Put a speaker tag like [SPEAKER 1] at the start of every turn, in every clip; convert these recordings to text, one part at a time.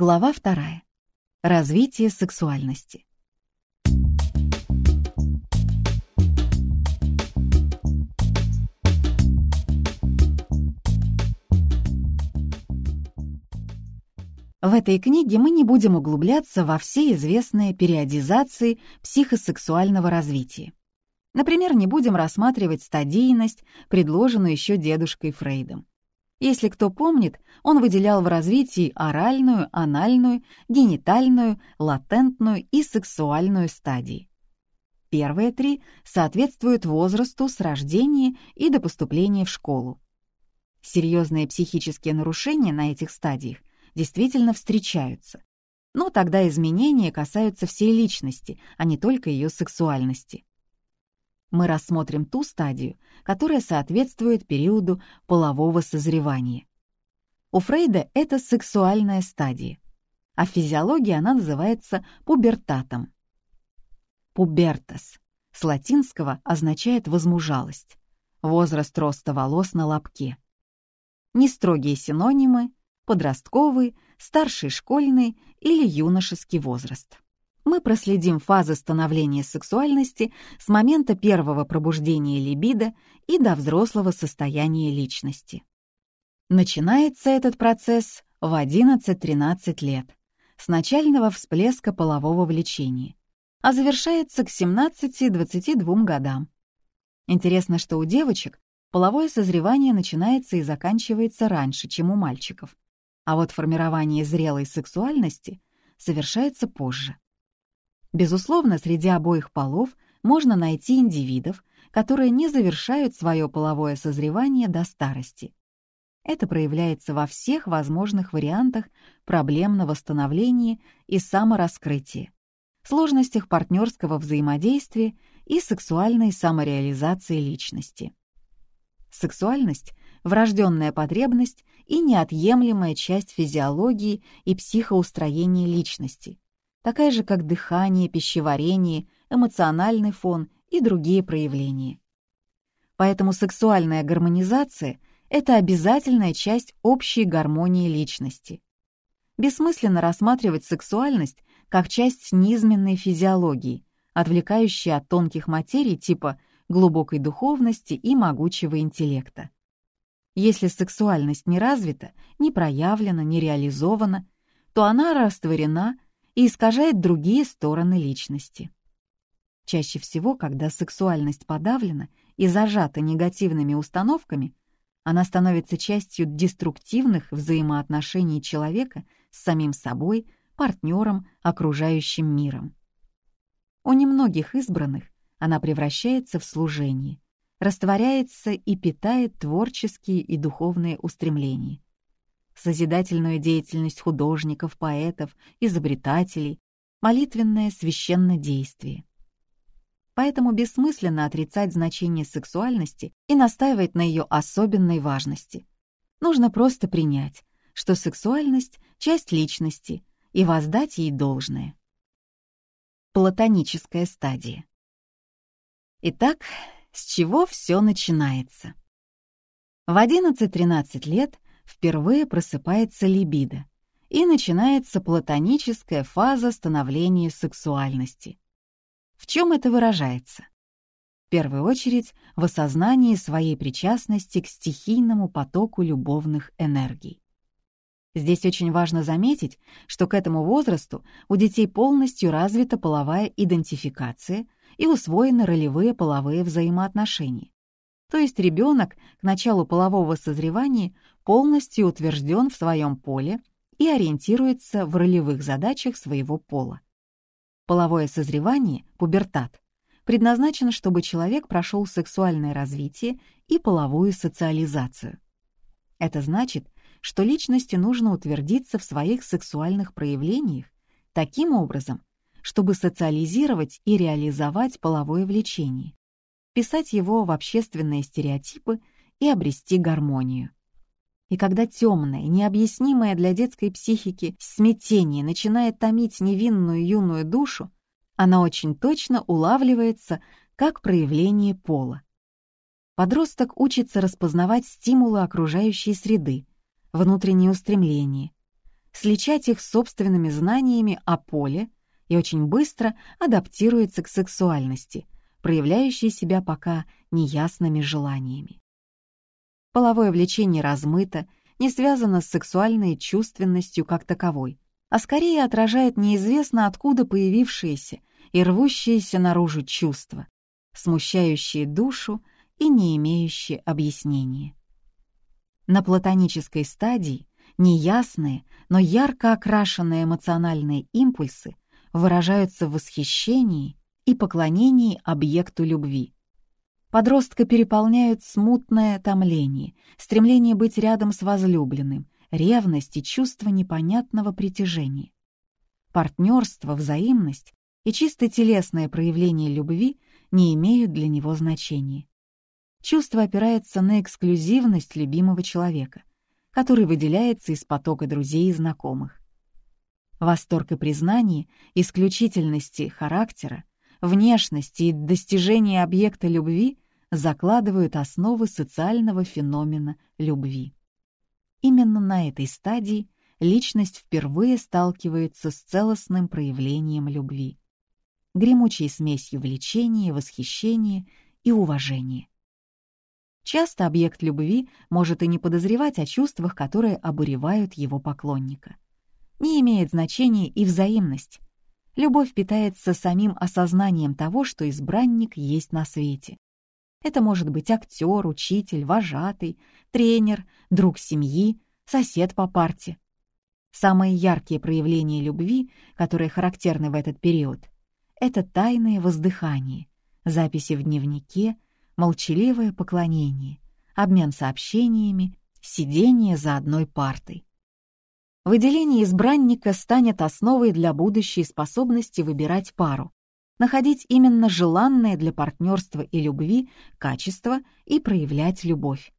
[SPEAKER 1] Глава вторая. Развитие сексуальности. В этой книге мы не будем углубляться во все известные периодизации психосексуального развития. Например, не будем рассматривать стадийность, предложенную еще дедушкой Фрейдом. Если кто помнит, он выделял в развитии оральную, анальную, генитальную, латентную и сексуальную стадии. Первые три соответствуют возрасту с рождения и до поступления в школу. Серьезные психические нарушения на этих стадиях действительно встречаются. Но тогда изменения касаются всей личности, а не только ее сексуальности. Мы рассмотрим ту стадию, которая соответствует периоду полового созревания. У Фрейда это сексуальная стадия, а в физиологии она называется пубертатом. Пубертас с латинского означает возмужалость, возраст роста волос на лобке. Нестрогие синонимы подростковый, старший школьный или юношеский возраст. Мы проследим фазы становления сексуальности с момента первого пробуждения либидо и до взрослого состояния личности. Начинается этот процесс в 11-13 лет, с начального всплеска полового влечения, а завершается к 17-22 годам. Интересно, что у девочек половое созревание начинается и заканчивается раньше, чем у мальчиков а вот формирование зрелой сексуальности совершается позже. Безусловно, среди обоих полов можно найти индивидов, которые не завершают свое половое созревание до старости. Это проявляется во всех возможных вариантах проблем на восстановлении и самораскрытии, сложностях партнерского взаимодействия и сексуальной самореализации личности. Сексуальность врожденная потребность и неотъемлемая часть физиологии и психоустроения личности, такая же, как дыхание, пищеварение, эмоциональный фон и другие проявления. Поэтому сексуальная гармонизация — это обязательная часть общей гармонии личности. Бессмысленно рассматривать сексуальность как часть низменной физиологии, отвлекающей от тонких материй типа глубокой духовности и могучего интеллекта. Если сексуальность не развита, не проявлена, не реализована, то она растворена и искажает другие стороны личности. Чаще всего, когда сексуальность подавлена и зажата негативными установками, она становится частью деструктивных взаимоотношений человека с самим собой, партнером, окружающим миром. У немногих избранных она превращается в служение, растворяется и питает творческие и духовные устремления. Созидательную деятельность художников, поэтов, изобретателей, молитвенное священное действие. Поэтому бессмысленно отрицать значение сексуальности и настаивать на ее особенной важности. Нужно просто принять, что сексуальность — часть личности, и воздать ей должное. Платоническая стадия. Итак, с чего все начинается. В 11-13 лет впервые просыпается либидо, и начинается платоническая фаза становления сексуальности. В чем это выражается? В первую очередь в осознании своей причастности к стихийному потоку любовных энергий. Здесь очень важно заметить, что к этому возрасту у детей полностью развита половая идентификация — и усвоены ролевые половые взаимоотношения. То есть ребенок к началу полового созревания полностью утвержден в своем поле и ориентируется в ролевых задачах своего пола. Половое созревание, пубертат, предназначено, чтобы человек прошел сексуальное развитие и половую социализацию. Это значит, что личности нужно утвердиться в своих сексуальных проявлениях таким образом, чтобы социализировать и реализовать половое влечение, писать его в общественные стереотипы и обрести гармонию. И когда темное, необъяснимое для детской психики смятение начинает томить невинную юную душу, она очень точно улавливается как проявление пола. Подросток учится распознавать стимулы окружающей среды, внутренние устремления, сличать их с собственными знаниями о поле и очень быстро адаптируется к сексуальности, проявляющей себя пока неясными желаниями. Половое влечение размыто, не связано с сексуальной чувственностью как таковой, а скорее отражает неизвестно откуда появившиеся и рвущиеся наружу чувства, смущающие душу и не имеющие объяснения. На платонической стадии неясные, но ярко окрашенные эмоциональные импульсы выражаются в восхищении и поклонении объекту любви. Подростка переполняют смутное томление, стремление быть рядом с возлюбленным, ревность и чувство непонятного притяжения. Партнерство, взаимность и чисто телесное проявление любви не имеют для него значения. Чувство опирается на эксклюзивность любимого человека, который выделяется из потока друзей и знакомых. Восторг и признание исключительности характера, внешности и достижения объекта любви закладывают основы социального феномена любви. Именно на этой стадии личность впервые сталкивается с целостным проявлением любви, гремучей смесью влечения, восхищения и уважения. Часто объект любви может и не подозревать о чувствах, которые обуревают его поклонника. Не имеет значения и взаимность. Любовь питается самим осознанием того, что избранник есть на свете. Это может быть актер, учитель, вожатый, тренер, друг семьи, сосед по парте. Самые яркие проявления любви, которые характерны в этот период, это тайное воздыхание, записи в дневнике, молчаливое поклонение, обмен сообщениями, сидение за одной партой. Выделение избранника станет основой для будущей способности выбирать пару, находить именно желанное для партнерства и любви качество и проявлять любовь.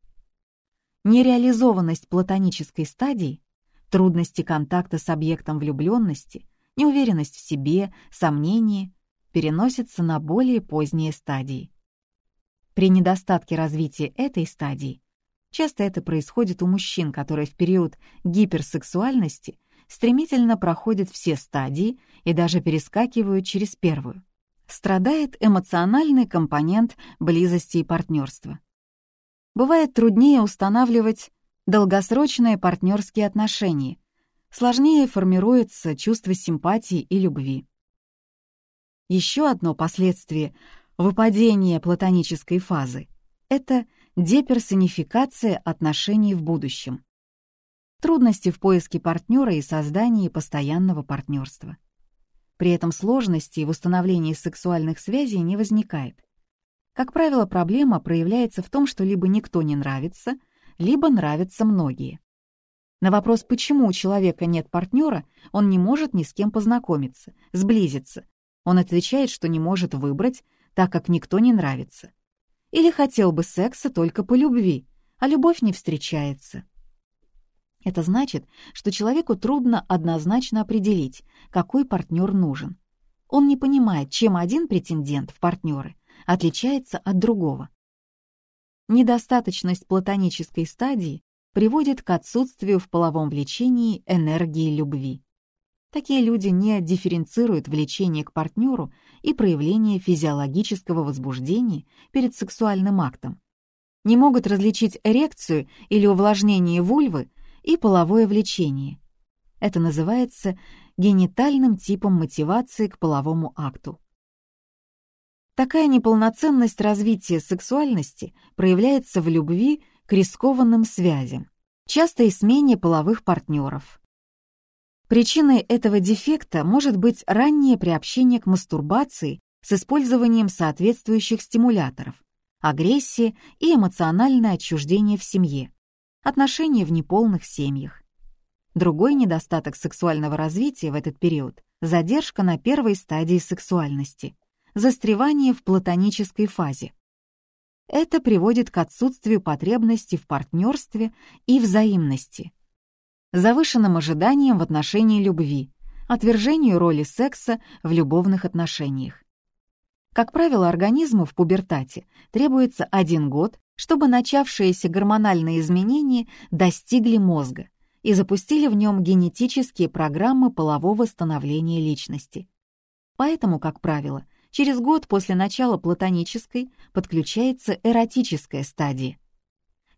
[SPEAKER 1] Нереализованность платонической стадии, трудности контакта с объектом влюбленности, неуверенность в себе, сомнения переносятся на более поздние стадии. При недостатке развития этой стадии часто это происходит у мужчин, которые в период гиперсексуальности стремительно проходят все стадии и даже перескакивают через первую. Страдает эмоциональный компонент близости и партнерства. Бывает труднее устанавливать долгосрочные партнерские отношения, сложнее формируется чувство симпатии и любви. Еще одно последствие выпадение платонической фазы — это деперсонификация отношений в будущем. Трудности в поиске партнера и создании постоянного партнерства. При этом сложностей в установлении сексуальных связей не возникает. Как правило, проблема проявляется в том, что либо никто не нравится, либо нравятся многие. На вопрос, почему у человека нет партнера, он не может ни с кем познакомиться, сблизиться. Он отвечает, что не может выбрать, так как никто не нравится. Или хотел бы секса только по любви, а любовь не встречается. Это значит, что человеку трудно однозначно определить, какой партнер нужен. Он не понимает, чем один претендент в партнеры отличается от другого. Недостаточность платонической стадии приводит к отсутствию в половом влечении энергии любви. Такие люди не дифференцируют влечение к партнеру и проявление физиологического возбуждения перед сексуальным актом. Не могут различить эрекцию или увлажнение вульвы и половое влечение. Это называется генитальным типом мотивации к половому акту. Такая неполноценность развития сексуальности проявляется в любви к рискованным связям, часто и смене половых партнеров, Причиной этого дефекта может быть раннее приобщение к мастурбации с использованием соответствующих стимуляторов, агрессия и эмоциональное отчуждение в семье, отношения в неполных семьях. Другой недостаток сексуального развития в этот период – задержка на первой стадии сексуальности, застревание в платонической фазе. Это приводит к отсутствию потребности в партнерстве и взаимности – завышенным ожиданиям в отношении любви, отвержению роли секса в любовных отношениях. Как правило, организму в пубертате требуется один год, чтобы начавшиеся гормональные изменения достигли мозга и запустили в нем генетические программы полового становления личности. Поэтому, как правило, через год после начала платонической подключается эротическая стадия.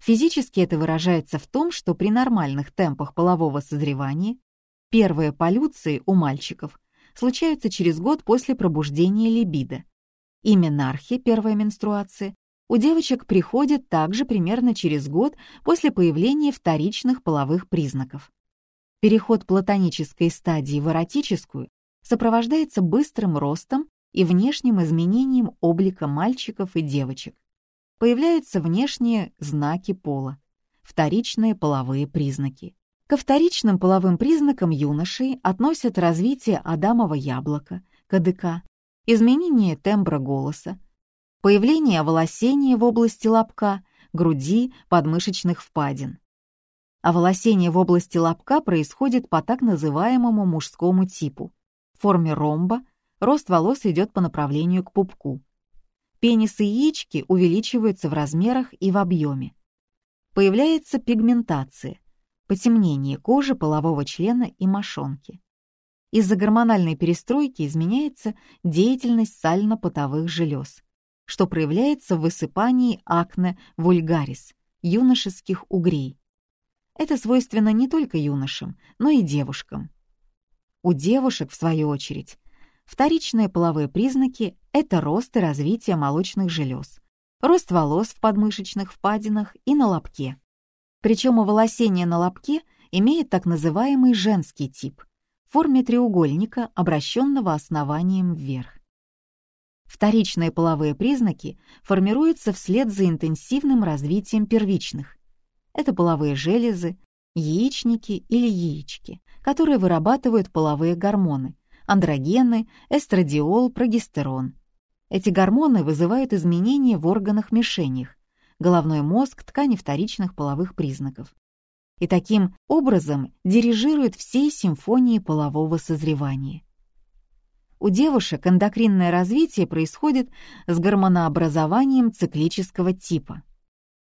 [SPEAKER 1] Физически это выражается в том, что при нормальных темпах полового созревания первые полюции у мальчиков случаются через год после пробуждения либидо. И менархи, первая менструация, у девочек приходит также примерно через год после появления вторичных половых признаков. Переход платонической стадии в эротическую сопровождается быстрым ростом и внешним изменением облика мальчиков и девочек. Появляются внешние знаки пола, вторичные половые признаки. Ко вторичным половым признакам юношей относят развитие адамова яблока, КДК, изменение тембра голоса, появление волосения в области лобка, груди, подмышечных впадин. А волосение в области лобка происходит по так называемому мужскому типу. В форме ромба рост волос идет по направлению к пупку. Пенис и яички увеличиваются в размерах и в объеме. Появляется пигментация, потемнение кожи полового члена и мошонки. Из-за гормональной перестройки изменяется деятельность сально-потовых желез что проявляется в высыпании акне вульгарис, юношеских угрей. Это свойственно не только юношам, но и девушкам. У девушек, в свою очередь, вторичные половые признаки — это рост и развитие молочных желез, рост волос в подмышечных впадинах и на лобке. Причем оволосение на лобке имеет так называемый женский тип в форме треугольника, обращенного основанием вверх. Вторичные половые признаки формируются вслед за интенсивным развитием первичных. Это половые железы, яичники или яички, которые вырабатывают половые гормоны – андрогены, эстрадиол, прогестерон. Эти гормоны вызывают изменения в органах-мишенях, головной мозг, ткани вторичных половых признаков. И таким образом дирижируют всей симфонией полового созревания. У девушек эндокринное развитие происходит с гормонообразованием циклического типа.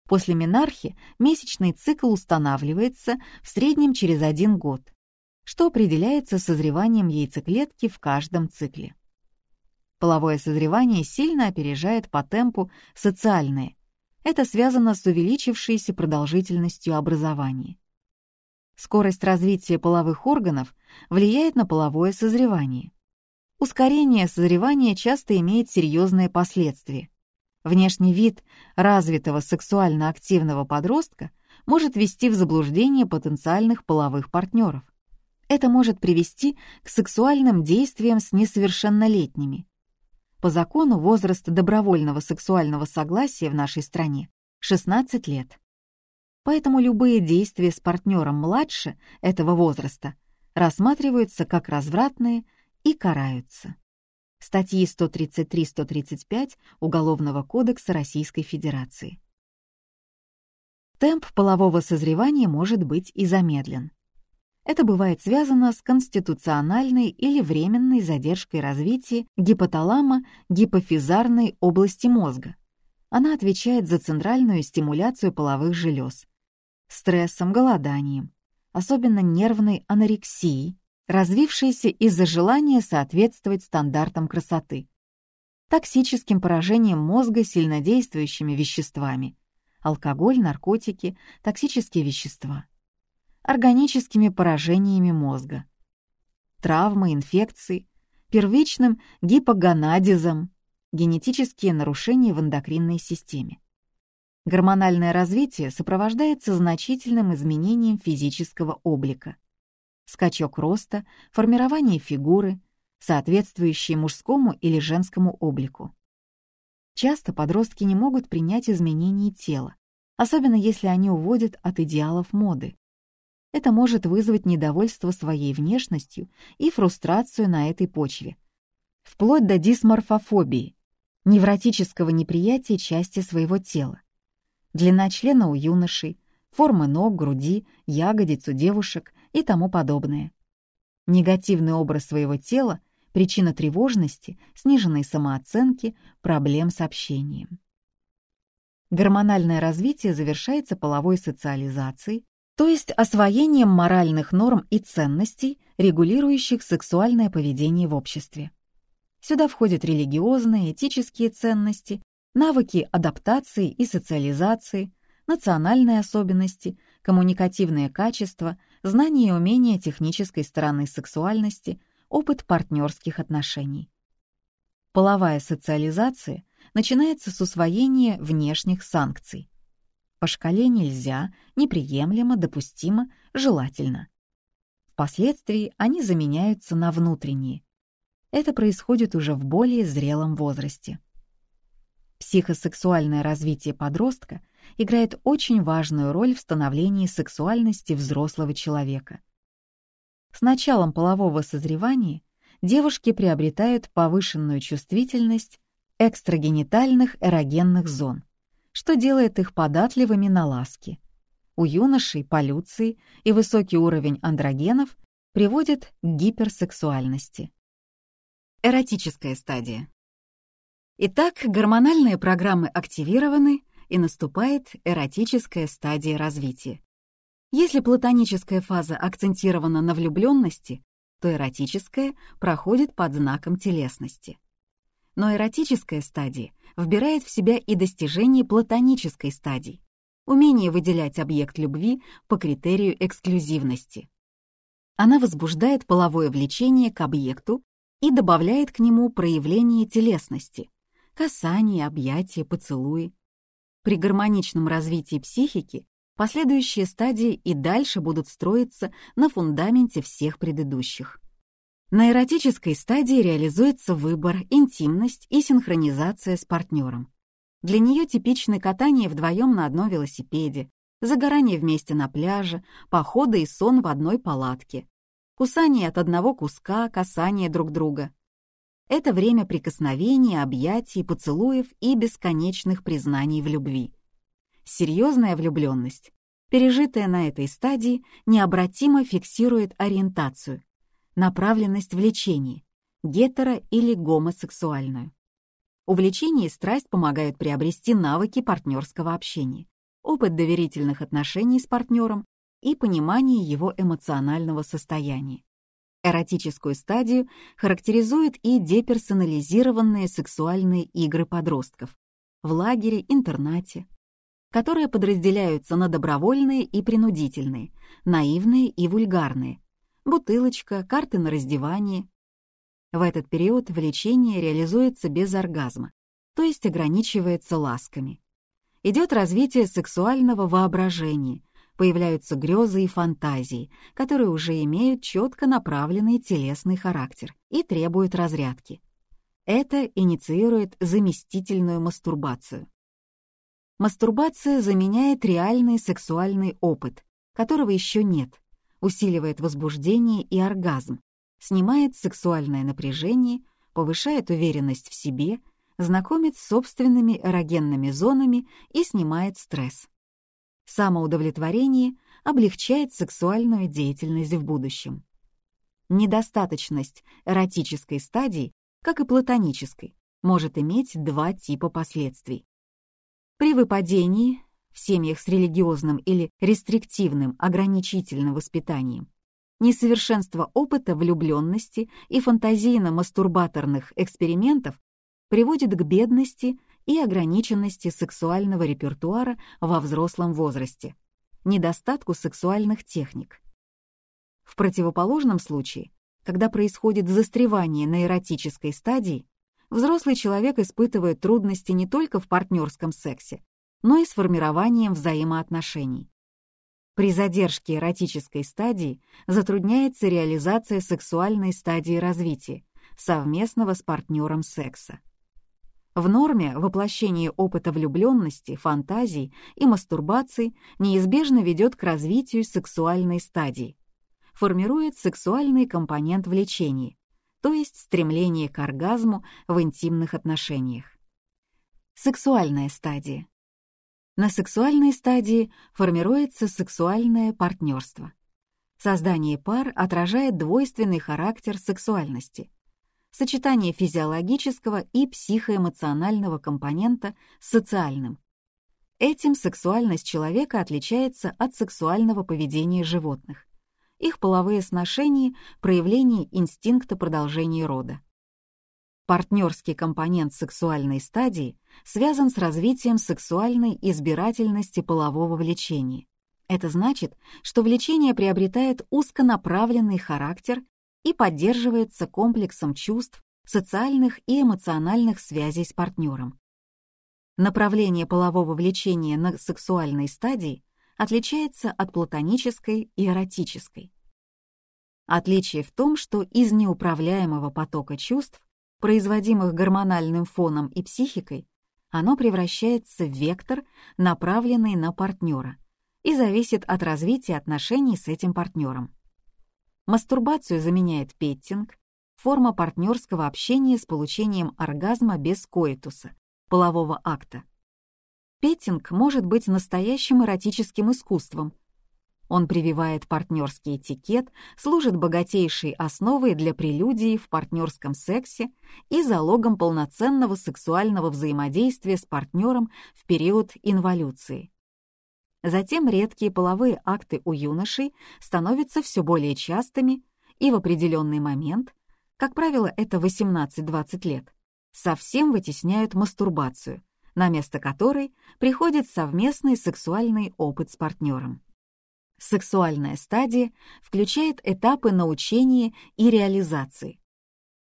[SPEAKER 1] После менархи месячный цикл устанавливается в среднем через один год, что определяется созреванием яйцеклетки в каждом цикле. Половое созревание сильно опережает по темпу социальное. Это связано с увеличившейся продолжительностью образования. Скорость развития половых органов влияет на половое созревание. Ускорение созревания часто имеет серьезные последствия. Внешний вид развитого сексуально активного подростка может ввести в заблуждение потенциальных половых партнеров. Это может привести к сексуальным действиям с несовершеннолетними. По закону возраст добровольного сексуального согласия в нашей стране — 16 лет. Поэтому любые действия с партнером младше этого возраста рассматриваются как развратные и караются. Статьи 133-135 Уголовного кодекса Российской Федерации. Темп полового созревания может быть и замедлен. Это бывает связано с конституциональной или временной задержкой развития гипоталама-гипофизарной области мозга. Она отвечает за центральную стимуляцию половых желез, стрессом, голоданием, особенно нервной анорексией, развившиеся из-за желания соответствовать стандартам красоты, токсическим поражением мозга сильнодействующими веществами, алкоголь, наркотики, токсические вещества, органическими поражениями мозга, травмы, инфекции, первичным гипогонадизом, генетические нарушения в эндокринной системе. Гормональное развитие сопровождается значительным изменением физического облика скачок роста, формирование фигуры, соответствующие мужскому или женскому облику. Часто подростки не могут принять изменения тела, особенно если они уводят от идеалов моды. Это может вызвать недовольство своей внешностью и фрустрацию на этой почве, вплоть до дисморфофобии, невротического неприятия части своего тела. Длина члена у юношей, формы ног, груди, ягодиц у девушек и тому подобное. Негативный образ своего тела — причина тревожности, сниженной самооценки, проблем с общением. Гормональное развитие завершается половой социализацией, то есть освоением моральных норм и ценностей, регулирующих сексуальное поведение в обществе. Сюда входят религиозные, этические ценности, навыки адаптации и социализации, национальные особенности, коммуникативные качества, знания и умения технической стороны сексуальности, опыт партнерских отношений. Половая социализация начинается с усвоения внешних санкций. По шкале нельзя, неприемлемо, допустимо, желательно. Впоследствии они заменяются на внутренние. Это происходит уже в более зрелом возрасте. Психосексуальное развитие подростка играет очень важную роль в становлении сексуальности взрослого человека. С началом полового созревания девушки приобретают повышенную чувствительность экстрагенитальных эрогенных зон, что делает их податливыми на ласки. У юношей полюции и высокий уровень андрогенов приводят к гиперсексуальности. Эротическая стадия. Итак, гормональные программы активированы, и наступает эротическая стадия развития. Если платоническая фаза акцентирована на влюбленности, то эротическая проходит под знаком телесности. Но эротическая стадия вбирает в себя и достижение платонической стадии, умение выделять объект любви по критерию эксклюзивности. Она возбуждает половое влечение к объекту и добавляет к нему проявление телесности, касание, объятия, поцелуи. При гармоничном развитии психики последующие стадии и дальше будут строиться на фундаменте всех предыдущих. На эротической стадии реализуется выбор, интимность и синхронизация с партнером. Для нее типичны катание вдвоем на одном велосипеде, загорание вместе на пляже, походы и сон в одной палатке, кусание от одного куска, касание друг друга. Это время прикосновений, объятий, поцелуев и бесконечных признаний в любви. Серьезная влюбленность, пережитая на этой стадии, необратимо фиксирует ориентацию, направленность влечений, гетеро- или гомосексуальную. Увлечение и страсть помогают приобрести навыки партнерского общения, опыт доверительных отношений с партнером и понимание его эмоционального состояния. Эротическую стадию характеризуют и деперсонализированные сексуальные игры подростков в лагере, интернате, которые подразделяются на добровольные и принудительные, наивные и вульгарные, бутылочка, карты на раздевание. В этот период влечение реализуется без оргазма, то есть ограничивается ласками. Идет развитие сексуального воображения, появляются грезы и фантазии, которые уже имеют четко направленный телесный характер и требуют разрядки. Это инициирует заместительную мастурбацию. Мастурбация заменяет реальный сексуальный опыт, которого еще нет, усиливает возбуждение и оргазм, снимает сексуальное напряжение, повышает уверенность в себе, знакомит с собственными эрогенными зонами и снимает стресс. Самоудовлетворение облегчает сексуальную деятельность в будущем. Недостаточность эротической стадии, как и платонической, может иметь два типа последствий. При выпадении в семьях с религиозным или рестриктивным ограничительным воспитанием, несовершенство опыта влюбленности и фантазийно-мастурбаторных экспериментов приводит к бедности и ограниченности сексуального репертуара во взрослом возрасте, недостатку сексуальных техник. В противоположном случае, когда происходит застревание на эротической стадии, взрослый человек испытывает трудности не только в партнерском сексе, но и с формированием взаимоотношений. При задержке эротической стадии затрудняется реализация сексуальной стадии развития, совместного с партнером секса. В норме воплощение опыта влюбленности, фантазий и мастурбации неизбежно ведет к развитию сексуальной стадии, формирует сексуальный компонент влечения, то есть стремление к оргазму в интимных отношениях. Сексуальная стадия. На сексуальной стадии формируется сексуальное партнерство. Создание пар отражает двойственный характер сексуальности, сочетание физиологического и психоэмоционального компонента с социальным. Этим сексуальность человека отличается от сексуального поведения животных. Их половые сношения — проявление инстинкта продолжения рода. Партнерский компонент сексуальной стадии связан с развитием сексуальной избирательности полового влечения. Это значит, что влечение приобретает узконаправленный характер и поддерживается комплексом чувств, социальных и эмоциональных связей с партнером. Направление полового влечения на сексуальной стадии отличается от платонической и эротической. Отличие в том, что из неуправляемого потока чувств, производимых гормональным фоном и психикой, оно превращается в вектор, направленный на партнера, и зависит от развития отношений с этим партнером. Мастурбацию заменяет петтинг, форма партнерского общения с получением оргазма без коитуса, полового акта. Петтинг может быть настоящим эротическим искусством. Он прививает партнерский этикет, служит богатейшей основой для прелюдии в партнерском сексе и залогом полноценного сексуального взаимодействия с партнером в период инволюции. Затем редкие половые акты у юношей становятся все более частыми, и в определенный момент, как правило, это 18-20 лет, совсем вытесняют мастурбацию, на место которой приходит совместный сексуальный опыт с партнером. Сексуальная стадия включает этапы научения и реализации.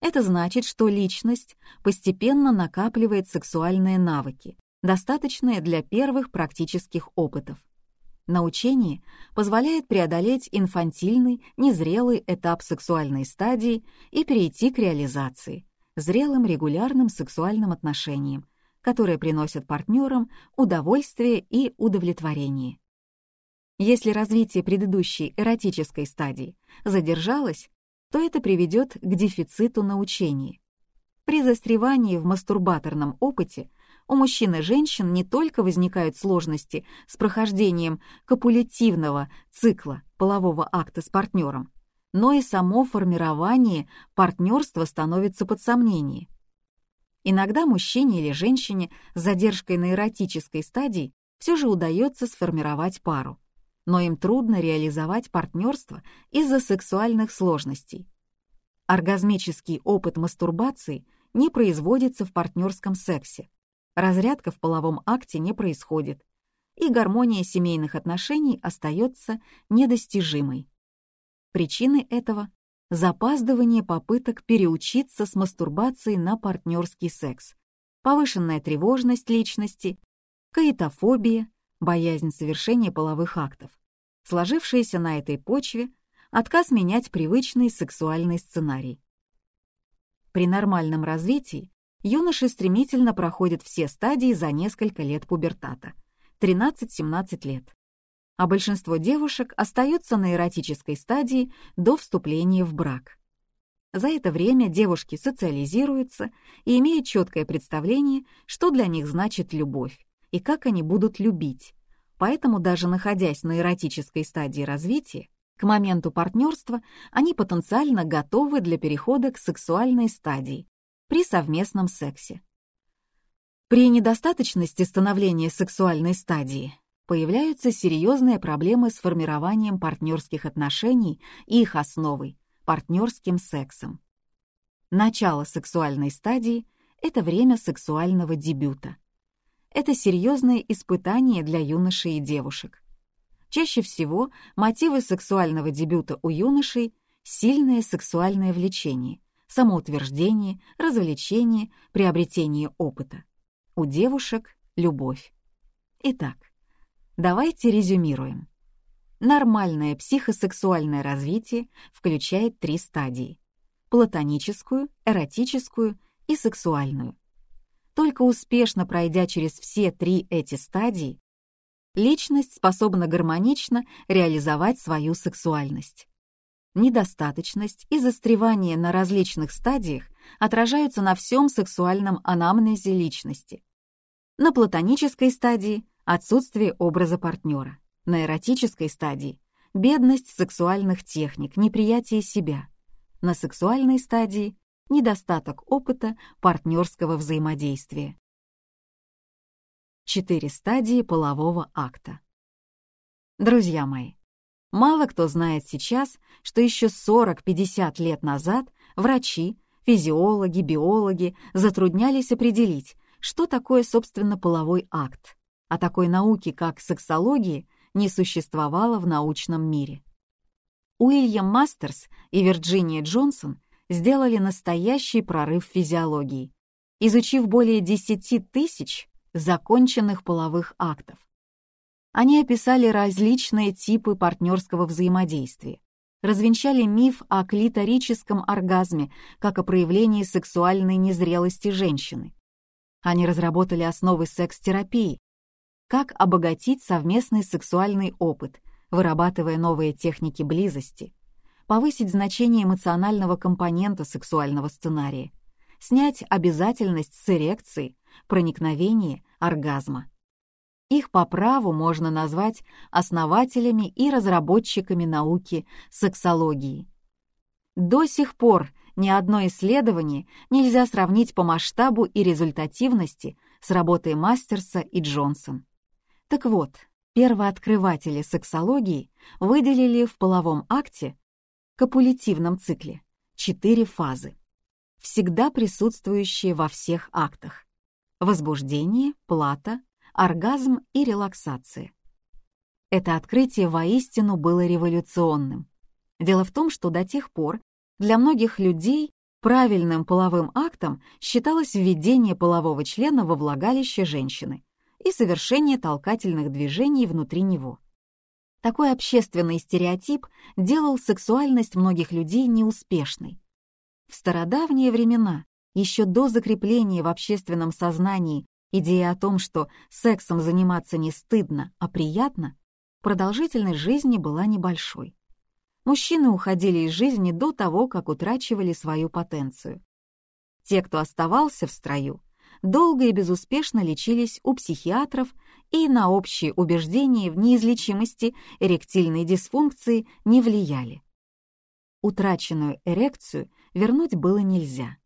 [SPEAKER 1] Это значит, что личность постепенно накапливает сексуальные навыки, достаточные для первых практических опытов. Научение позволяет преодолеть инфантильный, незрелый этап сексуальной стадии и перейти к реализации, зрелым регулярным сексуальным отношениям, которые приносят партнерам удовольствие и удовлетворение. Если развитие предыдущей эротической стадии задержалось, то это приведет к дефициту научения. При застревании в мастурбаторном опыте у мужчин и женщин не только возникают сложности с прохождением копулятивного цикла полового акта с партнером, но и само формирование партнерства становится под сомнение. Иногда мужчине или женщине с задержкой на эротической стадии все же удается сформировать пару, но им трудно реализовать партнерство из-за сексуальных сложностей. Оргазмический опыт мастурбации не производится в партнерском сексе, разрядка в половом акте не происходит, и гармония семейных отношений остается недостижимой. Причины этого — запаздывание попыток переучиться с мастурбацией на партнерский секс, повышенная тревожность личности, каитофобия, боязнь совершения половых актов, сложившаяся на этой почве отказ менять привычный сексуальный сценарий. При нормальном развитии юноши стремительно проходят все стадии за несколько лет пубертата — 13-17 лет а большинство девушек остаются на эротической стадии до вступления в брак. За это время девушки социализируются и имеют четкое представление, что для них значит любовь и как они будут любить. Поэтому даже находясь на эротической стадии развития, к моменту партнерства они потенциально готовы для перехода к сексуальной стадии при совместном сексе. При недостаточности становления сексуальной стадии появляются серьезные проблемы с формированием партнерских отношений и их основой — партнерским сексом. Начало сексуальной стадии — это время сексуального дебюта. Это серьезное испытание для юношей и девушек. Чаще всего мотивы сексуального дебюта у юношей — сильное сексуальное влечение, самоутверждение, развлечение, приобретение опыта. У девушек — любовь. Итак, Давайте резюмируем. Нормальное психосексуальное развитие включает три стадии — платоническую, эротическую и сексуальную. Только успешно пройдя через все три эти стадии, личность способна гармонично реализовать свою сексуальность. Недостаточность и застревание на различных стадиях отражаются на всем сексуальном анамнезе личности. На платонической стадии отсутствие образа партнера. На эротической стадии — бедность сексуальных техник, неприятие себя. На сексуальной стадии — недостаток опыта партнерского взаимодействия. Четыре стадии полового акта. Друзья мои, мало кто знает сейчас, что еще 40-50 лет назад врачи, физиологи, биологи затруднялись определить, что такое, собственно, половой акт, а такой науки, как сексология, не существовало в научном мире. Уильям Мастерс и Вирджиния Джонсон сделали настоящий прорыв физиологии, изучив более 10 тысяч законченных половых актов. Они описали различные типы партнерского взаимодействия, развенчали миф о клиторическом оргазме как о проявлении сексуальной незрелости женщины. Они разработали основы секс-терапии, как обогатить совместный сексуальный опыт, вырабатывая новые техники близости, повысить значение эмоционального компонента сексуального сценария, снять обязательность с эрекции, проникновения, оргазма. Их по праву можно назвать основателями и разработчиками науки сексологии. До сих пор ни одно исследование нельзя сравнить по масштабу и результативности с работой Мастерса и Джонсон. Так вот, первооткрыватели сексологии выделили в половом акте, копулятивном цикле, четыре фазы, всегда присутствующие во всех актах. Возбуждение, плата, оргазм и релаксация. Это открытие воистину было революционным. Дело в том, что до тех пор для многих людей правильным половым актом считалось введение полового члена во влагалище женщины и совершение толкательных движений внутри него. Такой общественный стереотип делал сексуальность многих людей неуспешной. В стародавние времена, еще до закрепления в общественном сознании Идея о том, что сексом заниматься не стыдно, а приятно, продолжительность жизни была небольшой. Мужчины уходили из жизни до того, как утрачивали свою потенцию. Те, кто оставался в строю, долго и безуспешно лечились у психиатров и на общие убеждения в неизлечимости эректильной дисфункции не влияли. Утраченную эрекцию вернуть было нельзя.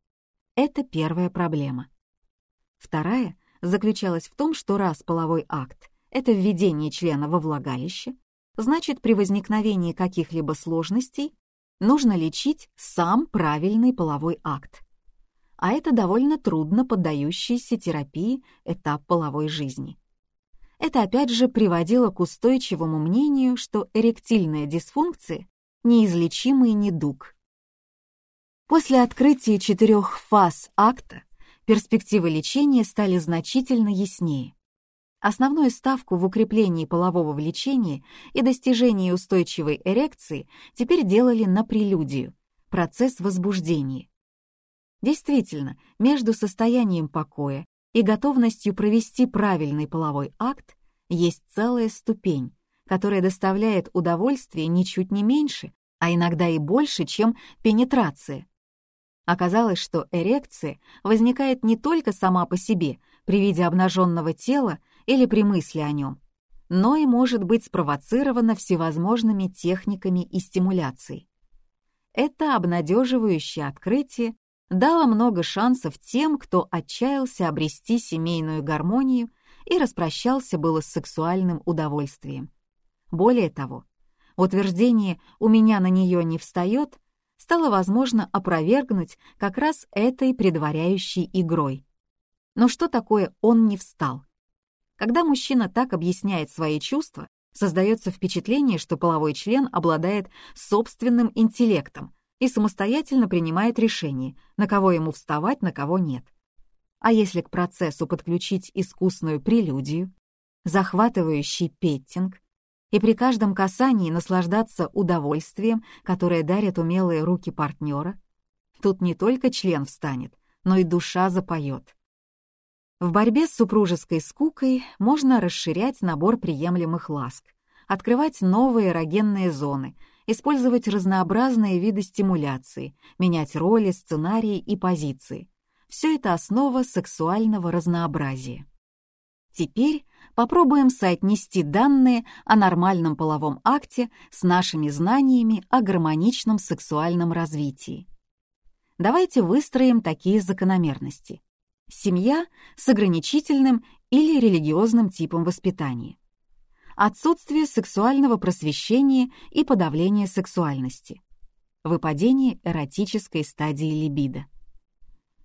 [SPEAKER 1] Это первая проблема. Вторая заключалась в том, что раз половой акт — это введение члена во влагалище, значит, при возникновении каких-либо сложностей нужно лечить сам правильный половой акт. А это довольно трудно поддающийся терапии этап половой жизни. Это опять же приводило к устойчивому мнению, что эректильная дисфункция — неизлечимый недуг. После открытия четырех фаз акта перспективы лечения стали значительно яснее. Основную ставку в укреплении полового влечения и достижении устойчивой эрекции теперь делали на прелюдию, процесс возбуждения. Действительно, между состоянием покоя и готовностью провести правильный половой акт есть целая ступень, которая доставляет удовольствие ничуть не меньше, а иногда и больше, чем пенетрация. Оказалось, что эрекция возникает не только сама по себе при виде обнаженного тела или при мысли о нем, но и может быть спровоцирована всевозможными техниками и стимуляцией. Это обнадеживающее открытие дало много шансов тем, кто отчаялся обрести семейную гармонию и распрощался было с сексуальным удовольствием. Более того, утверждение «у меня на нее не встает» стало возможно опровергнуть как раз этой предваряющей игрой. Но что такое «он не встал»? Когда мужчина так объясняет свои чувства, создается впечатление, что половой член обладает собственным интеллектом и самостоятельно принимает решение, на кого ему вставать, на кого нет. А если к процессу подключить искусную прелюдию, захватывающий петтинг, и при каждом касании наслаждаться удовольствием, которое дарят умелые руки партнера, тут не только член встанет, но и душа запоет. В борьбе с супружеской скукой можно расширять набор приемлемых ласк, открывать новые эрогенные зоны, использовать разнообразные виды стимуляции, менять роли, сценарии и позиции. Все это основа сексуального разнообразия. Теперь попробуем соотнести данные о нормальном половом акте с нашими знаниями о гармоничном сексуальном развитии. Давайте выстроим такие закономерности. Семья с ограничительным или религиозным типом воспитания. Отсутствие сексуального просвещения и подавление сексуальности. Выпадение эротической стадии либидо.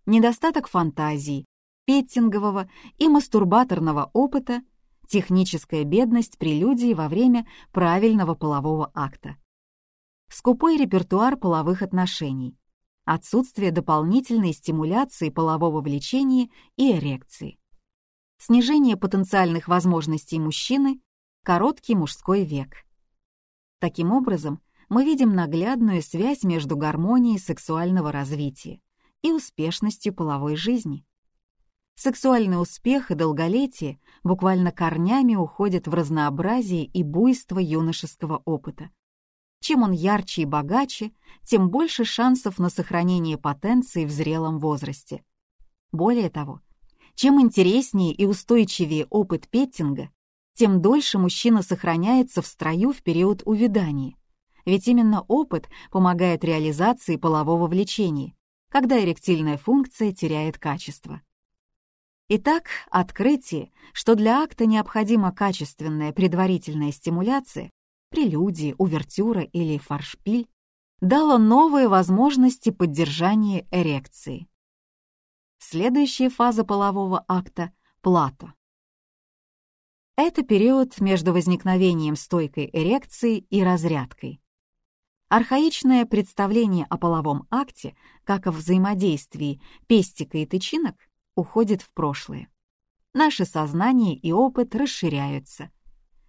[SPEAKER 1] Недостаток фантазии, петтингового и мастурбаторного опыта, техническая бедность прелюдии во время правильного полового акта. Скупой репертуар половых отношений, отсутствие дополнительной стимуляции полового влечения и эрекции, снижение потенциальных возможностей мужчины, короткий мужской век. Таким образом, мы видим наглядную связь между гармонией сексуального развития и успешностью половой жизни. Сексуальный успех и долголетие буквально корнями уходят в разнообразие и буйство юношеского опыта. Чем он ярче и богаче, тем больше шансов на сохранение потенции в зрелом возрасте. Более того, чем интереснее и устойчивее опыт петтинга, тем дольше мужчина сохраняется в строю в период увядания. Ведь именно опыт помогает реализации полового влечения, когда эректильная функция теряет качество. Итак, открытие, что для акта необходима качественная предварительная стимуляция, прелюдии, увертюра или фаршпиль, дало новые возможности поддержания эрекции. Следующая фаза полового акта — плата. Это период между возникновением стойкой эрекции и разрядкой. Архаичное представление о половом акте, как о взаимодействии пестика и тычинок, уходит в прошлое. Наше сознание и опыт расширяются.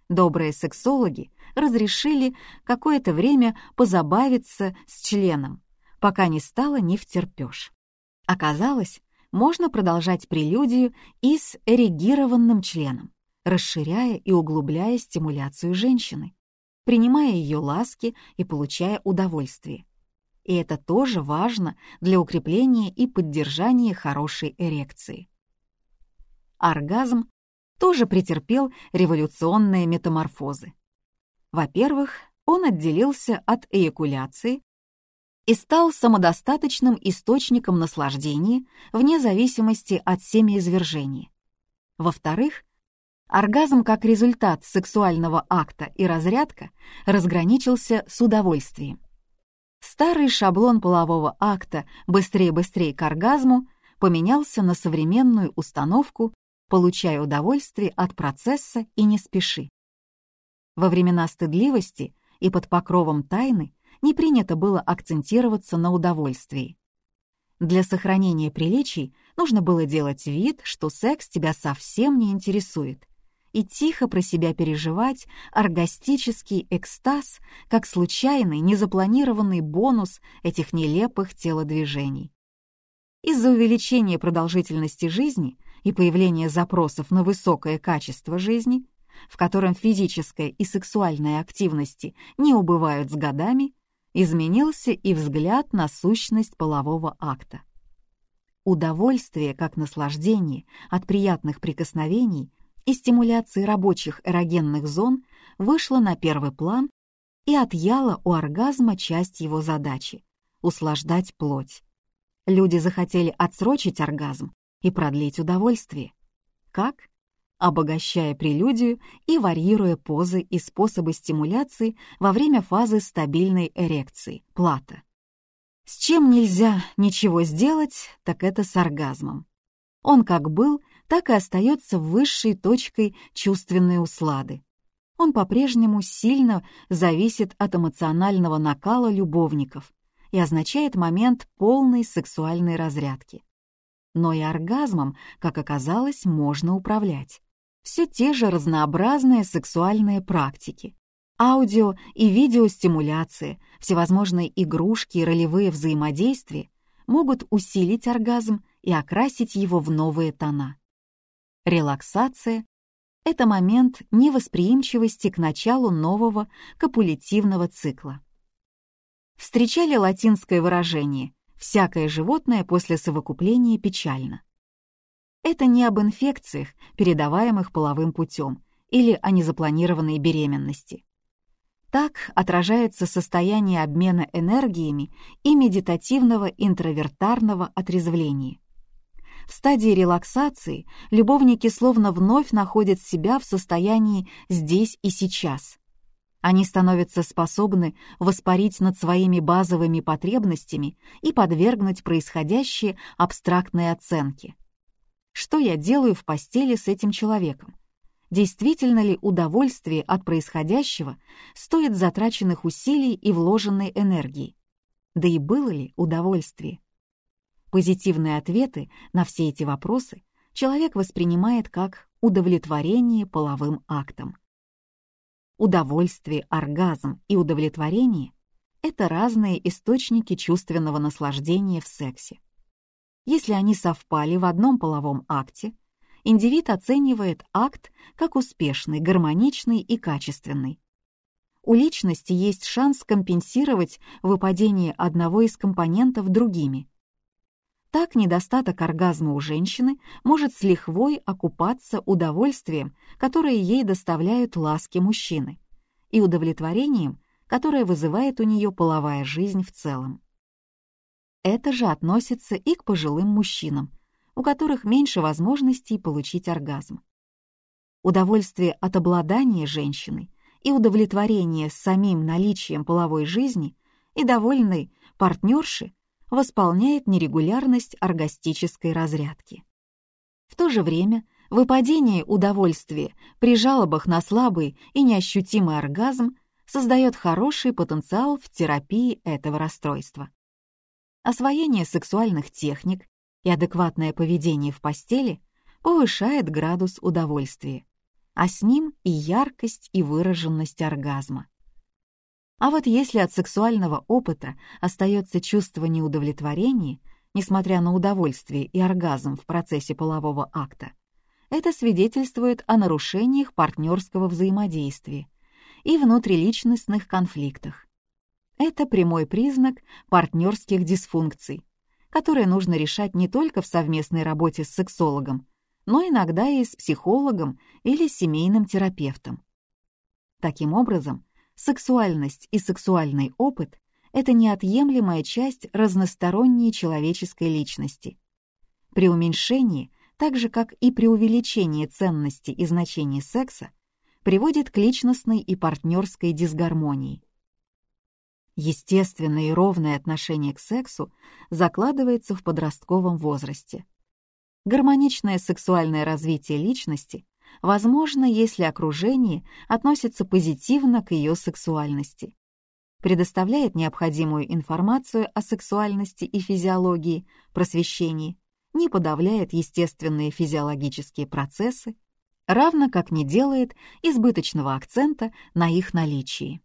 [SPEAKER 1] Добрые сексологи разрешили какое-то время позабавиться с членом, пока не стало не втерпёшь. Оказалось, можно продолжать прелюдию и с эрегированным членом, расширяя и углубляя стимуляцию женщины, принимая ее ласки и получая удовольствие и это тоже важно для укрепления и поддержания хорошей эрекции. Оргазм тоже претерпел революционные метаморфозы. Во-первых, он отделился от эякуляции и стал самодостаточным источником наслаждения вне зависимости от семяизвержения. Во-вторых, оргазм как результат сексуального акта и разрядка разграничился с удовольствием. Старый шаблон полового акта «быстрее-быстрее к оргазму» поменялся на современную установку «получай удовольствие от процесса и не спеши». Во времена стыдливости и под покровом тайны не принято было акцентироваться на удовольствии. Для сохранения приличий нужно было делать вид, что секс тебя совсем не интересует, и тихо про себя переживать оргастический экстаз как случайный, незапланированный бонус этих нелепых телодвижений. Из-за увеличения продолжительности жизни и появления запросов на высокое качество жизни, в котором физическая и сексуальная активности не убывают с годами, изменился и взгляд на сущность полового акта. Удовольствие как наслаждение от приятных прикосновений и стимуляции рабочих эрогенных зон вышла на первый план и отъяла у оргазма часть его задачи — услаждать плоть. Люди захотели отсрочить оргазм и продлить удовольствие. Как? Обогащая прелюдию и варьируя позы и способы стимуляции во время фазы стабильной эрекции, плата. С чем нельзя ничего сделать, так это с оргазмом. Он как был, так и остается высшей точкой чувственной услады. Он по-прежнему сильно зависит от эмоционального накала любовников и означает момент полной сексуальной разрядки. Но и оргазмом, как оказалось, можно управлять. Все те же разнообразные сексуальные практики. Аудио и видеостимуляция, всевозможные игрушки и ролевые взаимодействия могут усилить оргазм и окрасить его в новые тона. Релаксация — это момент невосприимчивости к началу нового копулятивного цикла. Встречали латинское выражение «всякое животное после совокупления печально». Это не об инфекциях, передаваемых половым путем, или о незапланированной беременности. Так отражается состояние обмена энергиями и медитативного интровертарного отрезвления. В стадии релаксации любовники словно вновь находят себя в состоянии здесь и сейчас. Они становятся способны воспарить над своими базовыми потребностями и подвергнуть происходящее абстрактной оценке. Что я делаю в постели с этим человеком? Действительно ли удовольствие от происходящего стоит затраченных усилий и вложенной энергии? Да и было ли удовольствие? Позитивные ответы на все эти вопросы человек воспринимает как удовлетворение половым актом. Удовольствие, оргазм и удовлетворение — это разные источники чувственного наслаждения в сексе. Если они совпали в одном половом акте, индивид оценивает акт как успешный, гармоничный и качественный. У личности есть шанс компенсировать выпадение одного из компонентов другими. Так недостаток оргазма у женщины может с лихвой окупаться удовольствием, которое ей доставляют ласки мужчины, и удовлетворением, которое вызывает у нее половая жизнь в целом. Это же относится и к пожилым мужчинам, у которых меньше возможностей получить оргазм. Удовольствие от обладания женщиной и удовлетворение самим наличием половой жизни и довольной партнерши восполняет нерегулярность оргастической разрядки. В то же время выпадение удовольствия при жалобах на слабый и неощутимый оргазм создает хороший потенциал в терапии этого расстройства освоение сексуальных техник и адекватное поведение в постели повышает градус удовольствия, а с ним и яркость и выраженность оргазма. А вот если от сексуального опыта остается чувство неудовлетворения, несмотря на удовольствие и оргазм в процессе полового акта, это свидетельствует о нарушениях партнерского взаимодействия и внутриличностных конфликтах, это прямой признак партнерских дисфункций, которые нужно решать не только в совместной работе с сексологом, но иногда и с психологом или семейным терапевтом. Таким образом, сексуальность и сексуальный опыт — это неотъемлемая часть разносторонней человеческой личности. При уменьшении, так же как и при увеличении ценности и значения секса, приводит к личностной и партнерской дисгармонии. Естественное и ровное отношение к сексу закладывается в подростковом возрасте. Гармоничное сексуальное развитие личности возможно, если окружение относится позитивно к ее сексуальности, предоставляет необходимую информацию о сексуальности и физиологии, просвещении, не подавляет естественные физиологические процессы, равно как не делает избыточного акцента на их наличии.